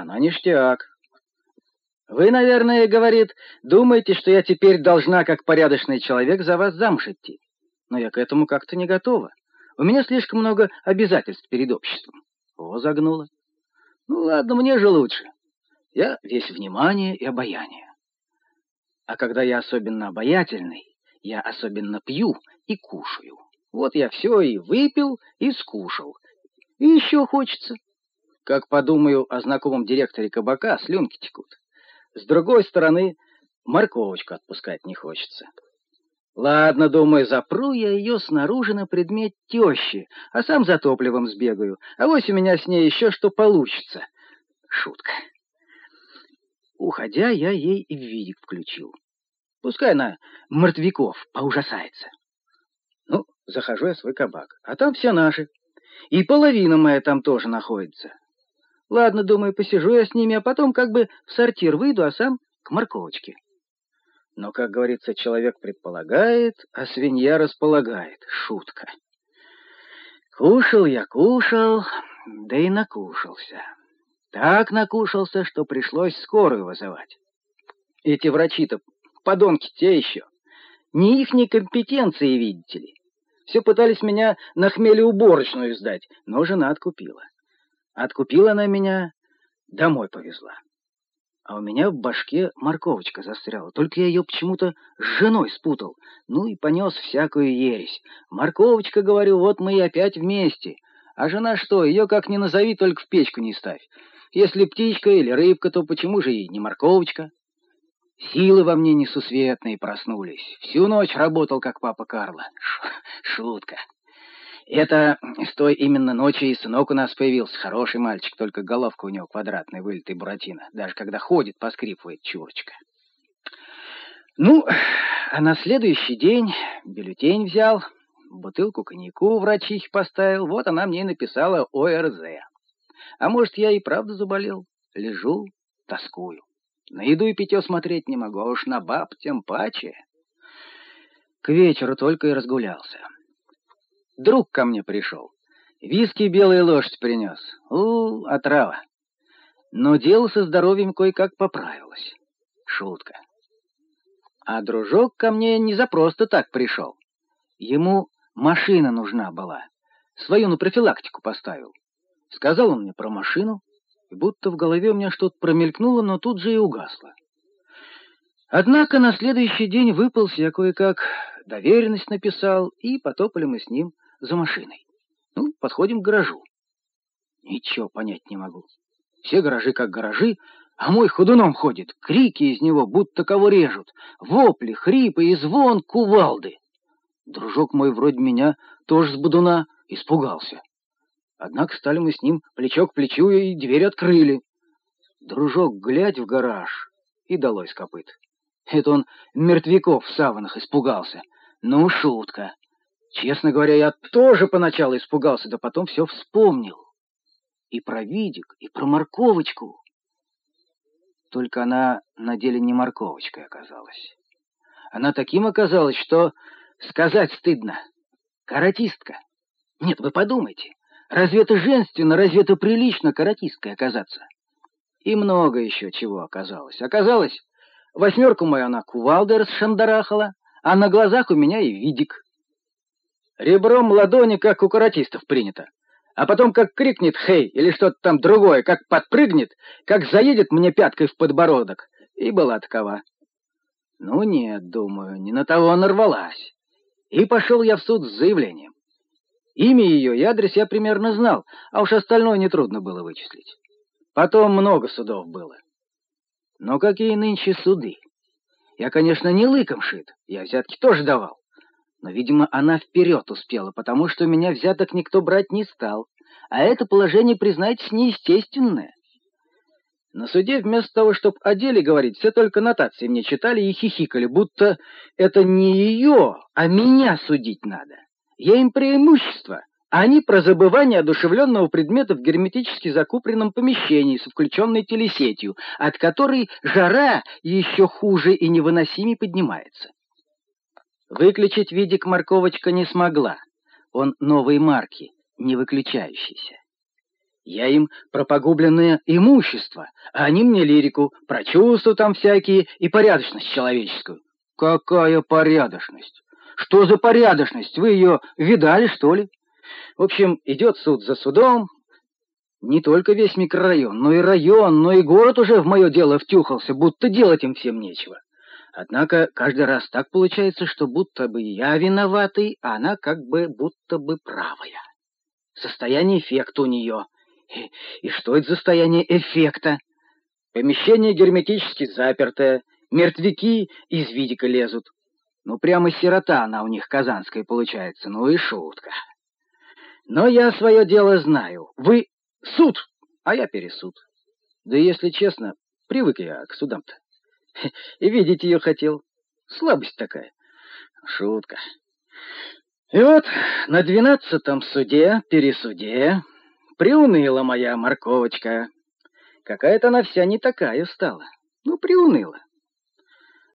Она ништяк. Вы, наверное, говорит, думаете, что я теперь должна, как порядочный человек, за вас замуж идти. Но я к этому как-то не готова. У меня слишком много обязательств перед обществом. О, загнула. Ну ладно, мне же лучше. Я весь внимание и обаяние. А когда я особенно обаятельный, я особенно пью и кушаю. Вот я все и выпил, и скушал. И еще хочется. Как подумаю о знакомом директоре кабака, слюнки текут. С другой стороны, морковочку отпускать не хочется. Ладно, думаю, запру я ее снаружи на предмет тещи, а сам за топливом сбегаю. А вось у меня с ней еще что получится. Шутка. Уходя, я ей видик включил. Пускай она мертвяков поужасается. Ну, захожу я в свой кабак, а там все наши. И половина моя там тоже находится. Ладно, думаю, посижу я с ними, а потом как бы в сортир выйду, а сам к морковочке. Но, как говорится, человек предполагает, а свинья располагает. Шутка. Кушал я, кушал, да и накушался. Так накушался, что пришлось скорую вызывать. Эти врачи-то подонки те еще. Не их некомпетенции, видите ли. Все пытались меня на хмелеуборочную сдать, но жена откупила. Откупила она меня, домой повезла. А у меня в башке морковочка застряла, только я ее почему-то с женой спутал. Ну и понес всякую ересь. Морковочка, говорю, вот мы и опять вместе. А жена что, ее как ни назови, только в печку не ставь. Если птичка или рыбка, то почему же и не морковочка? Силы во мне несусветные проснулись. Всю ночь работал, как папа Карло. Ш шутка. Это с той именно ночи и сынок у нас появился. Хороший мальчик, только головка у него квадратная, вылитый буратино. Даже когда ходит, поскрипывает чурочка. Ну, а на следующий день бюллетень взял, бутылку коньяку врачихе поставил. Вот она мне и написала ОРЗ. А может, я и правда заболел? Лежу, тоскую. На еду и питье смотреть не могу, а уж на баб тем паче. К вечеру только и разгулялся. Друг ко мне пришел. Виски белая лошадь принес. У, отрава. Но дело со здоровьем кое-как поправилось. Шутка. А дружок ко мне не за просто так пришел. Ему машина нужна была. Свою на профилактику поставил. Сказал он мне про машину, и будто в голове у меня что-то промелькнуло, но тут же и угасло. Однако на следующий день выполз я кое-как, доверенность написал, и потопали мы с ним за машиной. Ну, подходим к гаражу. Ничего понять не могу. Все гаражи как гаражи, а мой ходуном ходит, крики из него, будто кого режут, вопли, хрипы и звон кувалды. Дружок мой вроде меня тоже с будуна испугался. Однако стали мы с ним плечо к плечу и дверь открыли. Дружок, глядь в гараж, и долой с копыт. Это он мертвяков в саванах испугался. Ну, шутка. Честно говоря, я тоже поначалу испугался, да потом все вспомнил. И про Видик, и про морковочку. Только она на деле не морковочкой оказалась. Она таким оказалась, что сказать стыдно. Каратистка. Нет, вы подумайте. Разве это женственно, разве это прилично каратисткой оказаться? И много еще чего оказалось. Оказалось, восьмерку мою она кувалдой расшандарахала, а на глазах у меня и видик. Ребром ладони, как у каратистов принято. А потом как крикнет «Хей!» или что-то там другое, как подпрыгнет, как заедет мне пяткой в подбородок. И была такова. Ну нет, думаю, не на того нарвалась. И пошел я в суд с заявлением. Имя ее и адрес я примерно знал, а уж остальное нетрудно было вычислить. Потом много судов было. Но какие нынче суды? Я, конечно, не лыком шит, я взятки тоже давал. Но, видимо, она вперед успела, потому что меня взяток никто брать не стал. А это положение, признайтесь, неестественное. На суде вместо того, чтобы о деле говорить, все только нотации мне читали и хихикали, будто это не ее, а меня судить надо. Я им преимущество, а они про забывание одушевленного предмета в герметически закупленном помещении с включенной телесетью, от которой жара еще хуже и невыносимее поднимается. Выключить видик морковочка не смогла. Он новой марки, не выключающийся. Я им про погубленное имущество, а они мне лирику, про чувства там всякие и порядочность человеческую. Какая порядочность? Что за порядочность? Вы ее видали, что ли? В общем, идет суд за судом. Не только весь микрорайон, но и район, но и город уже в мое дело втюхался, будто делать им всем нечего. Однако каждый раз так получается, что будто бы я виноватый, а она как бы будто бы правая. Состояние эффекта у нее. И, и что это за состояние эффекта? Помещение герметически запертое, мертвяки из видика лезут. Ну, прямо сирота она у них казанская получается, ну и шутка. Но я свое дело знаю. Вы суд, а я пересуд. Да если честно, привык я к судам-то. И видеть ее хотел. Слабость такая. Шутка. И вот на двенадцатом суде, пересуде, приуныла моя морковочка. Какая-то она вся не такая стала. Ну, приуныла.